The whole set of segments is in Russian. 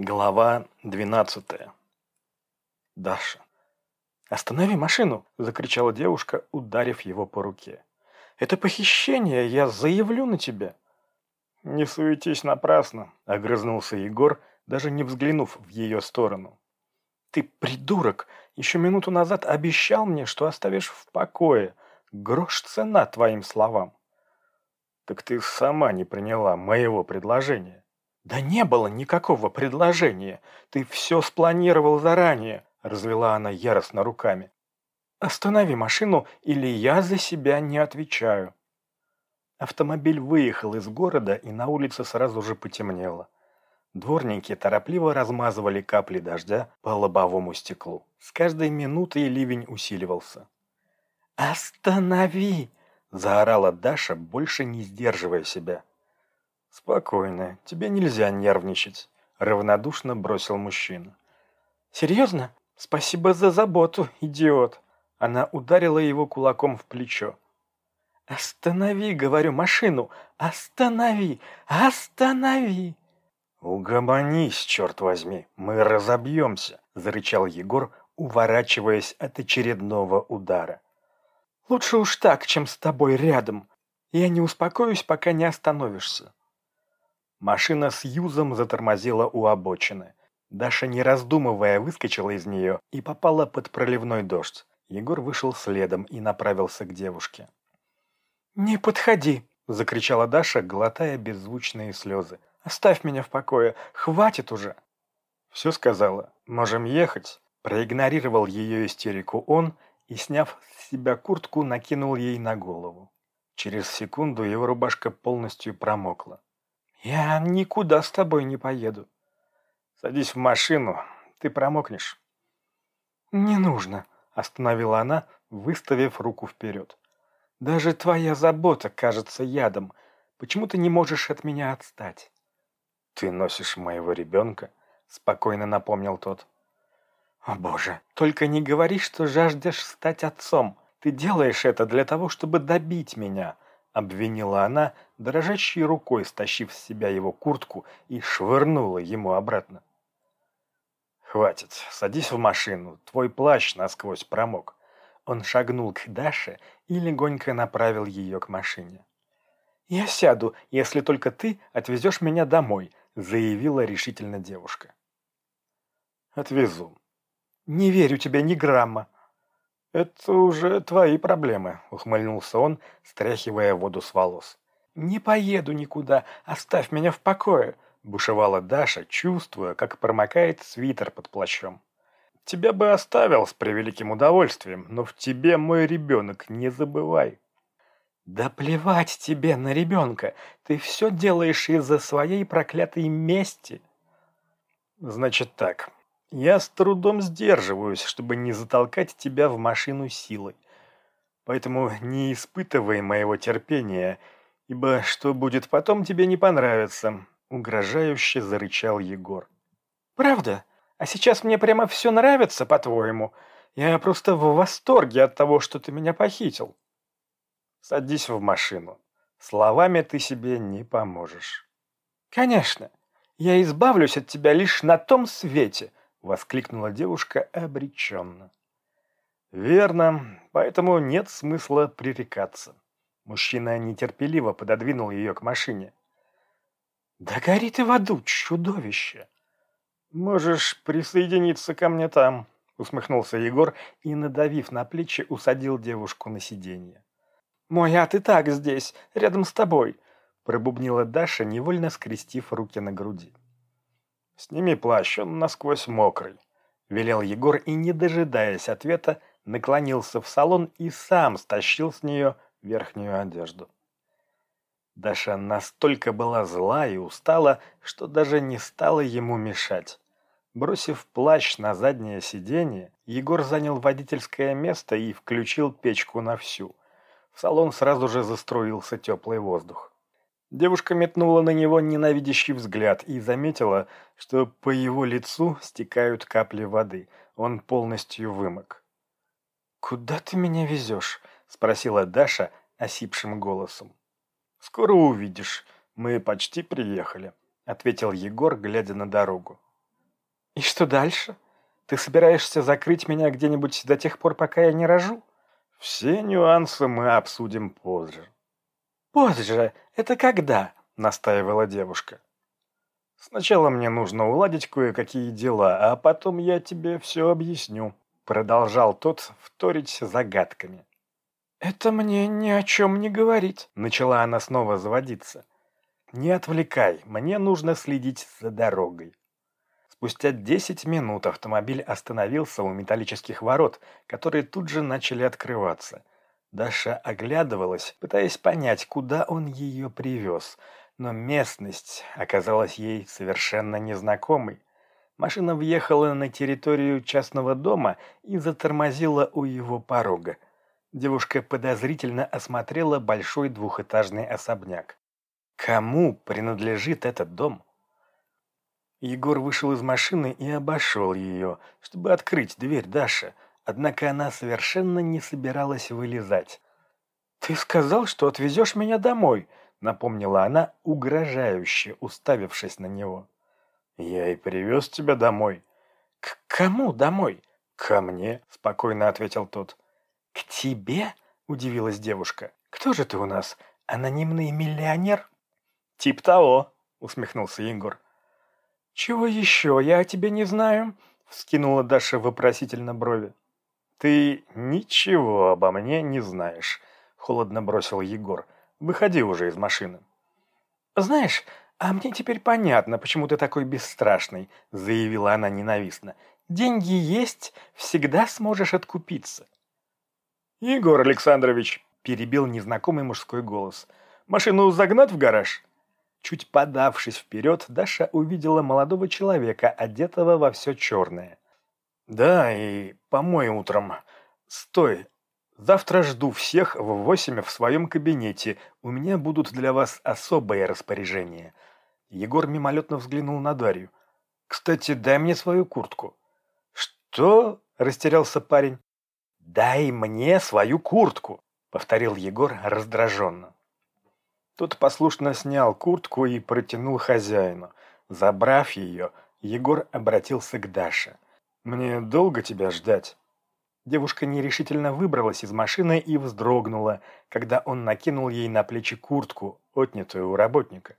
Глава 12. Даша. «Останови машину!» – закричала девушка, ударив его по руке. «Это похищение! Я заявлю на тебя!» «Не суетись напрасно!» – огрызнулся Егор, даже не взглянув в ее сторону. «Ты придурок! Еще минуту назад обещал мне, что оставишь в покое. Грош цена твоим словам!» «Так ты сама не приняла моего предложения!» «Да не было никакого предложения. Ты все спланировал заранее», — развела она яростно руками. «Останови машину, или я за себя не отвечаю». Автомобиль выехал из города, и на улице сразу же потемнело. Дворники торопливо размазывали капли дождя по лобовому стеклу. С каждой минутой ливень усиливался. «Останови!» – заорала Даша, больше не сдерживая себя. «Спокойно, тебе нельзя нервничать», — равнодушно бросил мужчина. «Серьезно? Спасибо за заботу, идиот!» Она ударила его кулаком в плечо. «Останови, говорю, машину! Останови! Останови!» «Угомонись, черт возьми, мы разобьемся!» — зарычал Егор, уворачиваясь от очередного удара. «Лучше уж так, чем с тобой рядом. Я не успокоюсь, пока не остановишься». Машина с Юзом затормозила у обочины. Даша, не раздумывая, выскочила из нее и попала под проливной дождь. Егор вышел следом и направился к девушке. «Не подходи!» – закричала Даша, глотая беззвучные слезы. «Оставь меня в покое! Хватит уже!» «Все сказала. Можем ехать?» Проигнорировал ее истерику он и, сняв с себя куртку, накинул ей на голову. Через секунду его рубашка полностью промокла. «Я никуда с тобой не поеду». «Садись в машину, ты промокнешь». «Не нужно», — остановила она, выставив руку вперед. «Даже твоя забота кажется ядом. Почему ты не можешь от меня отстать?» «Ты носишь моего ребенка», — спокойно напомнил тот. «О боже, только не говори, что жаждешь стать отцом. Ты делаешь это для того, чтобы добить меня», — обвинила она, дрожащей рукой стащив с себя его куртку и швырнула ему обратно. «Хватит, садись в машину, твой плащ насквозь промок». Он шагнул к Даше и легонько направил ее к машине. «Я сяду, если только ты отвезешь меня домой», заявила решительно девушка. «Отвезу». «Не верю тебе ни грамма», «Это уже твои проблемы», — ухмыльнулся он, стряхивая воду с волос. «Не поеду никуда, оставь меня в покое», — бушевала Даша, чувствуя, как промокает свитер под плащом. «Тебя бы оставил с превеликим удовольствием, но в тебе мой ребенок, не забывай». «Да плевать тебе на ребенка, ты все делаешь из-за своей проклятой мести». «Значит так, я с трудом сдерживаюсь, чтобы не затолкать тебя в машину силой. Поэтому не испытывай моего терпения, ибо что будет потом, тебе не понравится», — угрожающе зарычал Егор. «Правда? А сейчас мне прямо все нравится, по-твоему? Я просто в восторге от того, что ты меня похитил». «Садись в машину. Словами ты себе не поможешь». «Конечно. Я избавлюсь от тебя лишь на том свете», — воскликнула девушка обреченно. «Верно, поэтому нет смысла пререкаться». Мужчина нетерпеливо пододвинул ее к машине. «Да гори ты в аду, чудовище!» «Можешь присоединиться ко мне там», — усмехнулся Егор и, надавив на плечи, усадил девушку на сиденье. «Мой ад и так здесь, рядом с тобой», — пробубнила Даша, невольно скрестив руки на груди. «Сними плащ, он насквозь мокрый», — велел Егор и, не дожидаясь ответа, наклонился в салон и сам стащил с нее верхнюю одежду. Даша настолько была зла и устала, что даже не стала ему мешать. Бросив плащ на заднее сиденье, Егор занял водительское место и включил печку на всю. В салон сразу же заструился теплый воздух. Девушка метнула на него ненавидящий взгляд и заметила, что по его лицу стекают капли воды. Он полностью вымок. «Куда ты меня везешь?» – спросила Даша осипшим голосом. «Скоро увидишь. Мы почти приехали», – ответил Егор, глядя на дорогу. «И что дальше? Ты собираешься закрыть меня где-нибудь до тех пор, пока я не рожу?» «Все нюансы мы обсудим позже». «Позже? Это когда?» — настаивала девушка. «Сначала мне нужно уладить кое-какие дела, а потом я тебе все объясню», — продолжал тот вторить загадками. «Это мне ни о чем не говорит», — начала она снова заводиться. «Не отвлекай, мне нужно следить за дорогой». Спустя десять минут автомобиль остановился у металлических ворот, которые тут же начали открываться. Даша оглядывалась, пытаясь понять, куда он ее привез — но местность оказалась ей совершенно незнакомой. Машина въехала на территорию частного дома и затормозила у его порога. Девушка подозрительно осмотрела большой двухэтажный особняк. Кому принадлежит этот дом? Егор вышел из машины и обошел ее, чтобы открыть дверь Даши, однако она совершенно не собиралась вылезать. «Ты сказал, что отвезешь меня домой», напомнила она, угрожающе уставившись на него. «Я и привез тебя домой». «К кому домой?» «Ко мне», — спокойно ответил тот. «К тебе?» — удивилась девушка. «Кто же ты у нас? Анонимный миллионер?» «Тип того», — усмехнулся Егор. «Чего еще я о тебе не знаю?» — вскинула Даша вопросительно брови. «Ты ничего обо мне не знаешь», — холодно бросил Егор. Выходи уже из машины. Знаешь, а мне теперь понятно, почему ты такой бесстрашный, заявила она ненавистно. Деньги есть, всегда сможешь откупиться. Егор Александрович, перебил незнакомый мужской голос. Машину загнать в гараж? Чуть подавшись вперед, Даша увидела молодого человека, одетого во все черное. «Да, и помой утром. Стой, Завтра жду всех в восемь в своем кабинете. У меня будут для вас особые распоряжения». Егор мимолетно взглянул на Дарью. «Кстати, дай мне свою куртку». «Что?» – растерялся парень. «Дай мне свою куртку», – повторил Егор раздраженно. Тот послушно снял куртку и протянул хозяину. Забрав ее, Егор обратился к Даше. «Мне долго тебя ждать?» Девушка нерешительно выбралась из машины и вздрогнула, когда он накинул ей на плечи куртку, отнятую у работника.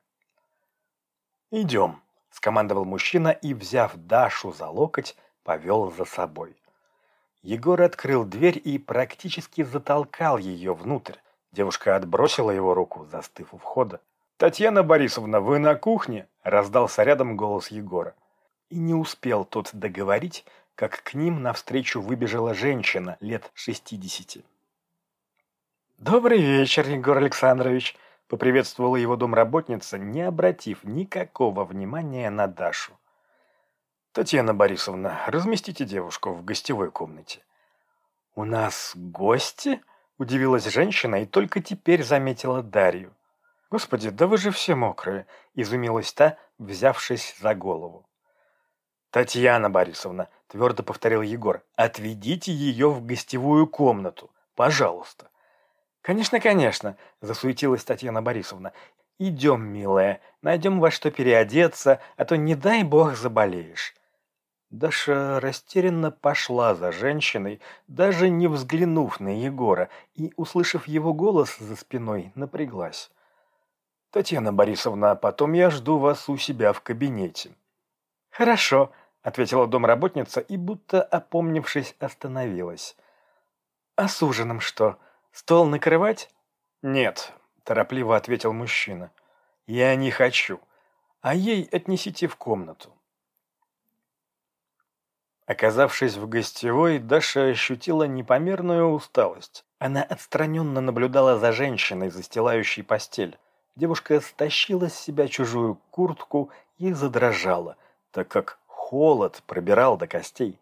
«Идем», — скомандовал мужчина и, взяв Дашу за локоть, повел за собой. Егор открыл дверь и практически затолкал ее внутрь. Девушка отбросила его руку, застыв у входа. «Татьяна Борисовна, вы на кухне?» — раздался рядом голос Егора. И не успел тот договорить, как к ним навстречу выбежала женщина лет шестидесяти. «Добрый вечер, Егор Александрович!» — поприветствовала его домработница, не обратив никакого внимания на Дашу. «Татьяна Борисовна, разместите девушку в гостевой комнате». «У нас гости?» — удивилась женщина и только теперь заметила Дарью. «Господи, да вы же все мокрые!» — изумилась та, взявшись за голову. «Татьяна Борисовна, твердо повторил Егор. «Отведите ее в гостевую комнату, пожалуйста». «Конечно, конечно», — засуетилась Татьяна Борисовна. «Идем, милая, найдем во что переодеться, а то, не дай бог, заболеешь». Даша растерянно пошла за женщиной, даже не взглянув на Егора, и, услышав его голос за спиной, напряглась. «Татьяна Борисовна, потом я жду вас у себя в кабинете». «Хорошо», — ответила домработница и, будто опомнившись, остановилась. «А с ужином что? Стол накрывать?» «Нет», — торопливо ответил мужчина. «Я не хочу. А ей отнесите в комнату». Оказавшись в гостевой, Даша ощутила непомерную усталость. Она отстраненно наблюдала за женщиной, застилающей постель. Девушка стащила с себя чужую куртку и задрожала, так как холод пробирал до костей.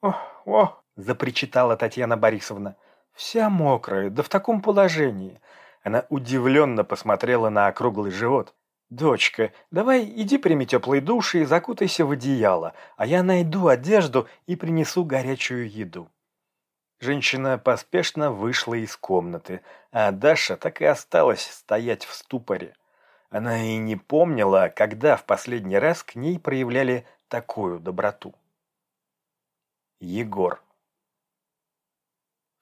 «Ох, ох!» – запричитала Татьяна Борисовна. «Вся мокрая, да в таком положении!» Она удивленно посмотрела на округлый живот. «Дочка, давай иди прими теплый душ и закутайся в одеяло, а я найду одежду и принесу горячую еду». Женщина поспешно вышла из комнаты, а Даша так и осталась стоять в ступоре. Она и не помнила, когда в последний раз к ней проявляли такую доброту. Егор.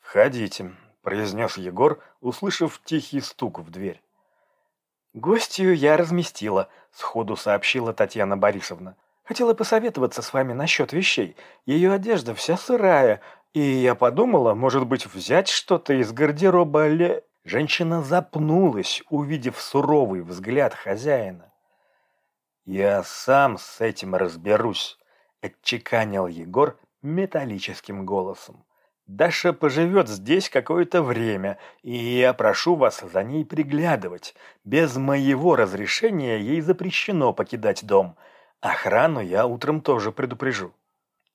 «Входите», — произнес Егор, услышав тихий стук в дверь. «Гостью я разместила», — сходу сообщила Татьяна Борисовна. «Хотела посоветоваться с вами насчет вещей. Ее одежда вся сырая, и я подумала, может быть, взять что-то из гардероба Ле...» Женщина запнулась, увидев суровый взгляд хозяина. «Я сам с этим разберусь», — отчеканил Егор металлическим голосом. «Даша поживет здесь какое-то время, и я прошу вас за ней приглядывать. Без моего разрешения ей запрещено покидать дом. Охрану я утром тоже предупрежу».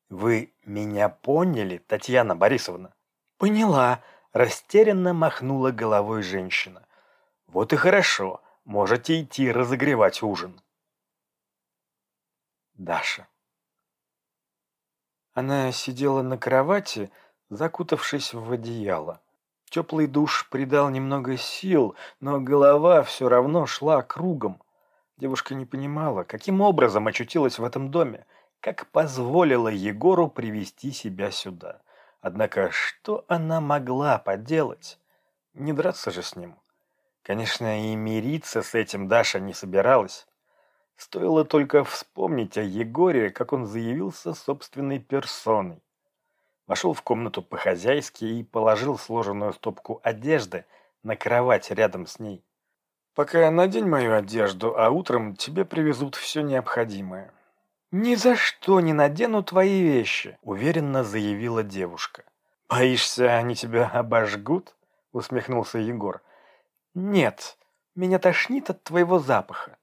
«Вы меня поняли, Татьяна Борисовна?» «Поняла», Растерянно махнула головой женщина. «Вот и хорошо, можете идти разогревать ужин». Даша. Она сидела на кровати, закутавшись в одеяло. Теплый душ придал немного сил, но голова все равно шла кругом. Девушка не понимала, каким образом очутилась в этом доме, как позволила Егору привести себя сюда. Однако что она могла поделать? Не драться же с ним. Конечно, и мириться с этим Даша не собиралась. Стоило только вспомнить о Егоре, как он заявился собственной персоной. Вошел в комнату по-хозяйски и положил сложенную стопку одежды на кровать рядом с ней. «Пока надень мою одежду, а утром тебе привезут все необходимое. «Ни за что не надену твои вещи», — уверенно заявила девушка. «Боишься, они тебя обожгут?» — усмехнулся Егор. «Нет, меня тошнит от твоего запаха».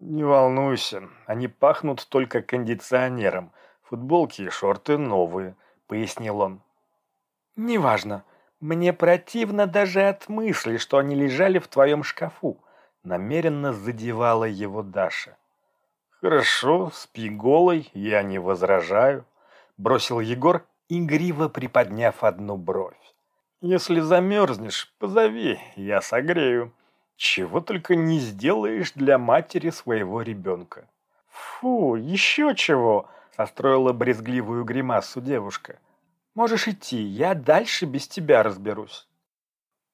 «Не волнуйся, они пахнут только кондиционером. Футболки и шорты новые», — пояснил он. «Неважно. Мне противно даже от мысли, что они лежали в твоем шкафу», — намеренно задевала его Даша. «Хорошо, спи голой, я не возражаю», — бросил Егор, игриво приподняв одну бровь. «Если замерзнешь, позови, я согрею. Чего только не сделаешь для матери своего ребенка». «Фу, еще чего!» — состроила брезгливую гримасу девушка. «Можешь идти, я дальше без тебя разберусь».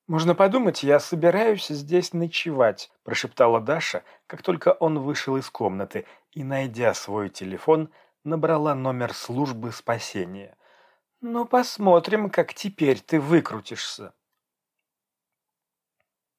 «Можно подумать, я собираюсь здесь ночевать», – прошептала Даша, как только он вышел из комнаты и, найдя свой телефон, набрала номер службы спасения. «Ну, посмотрим, как теперь ты выкрутишься».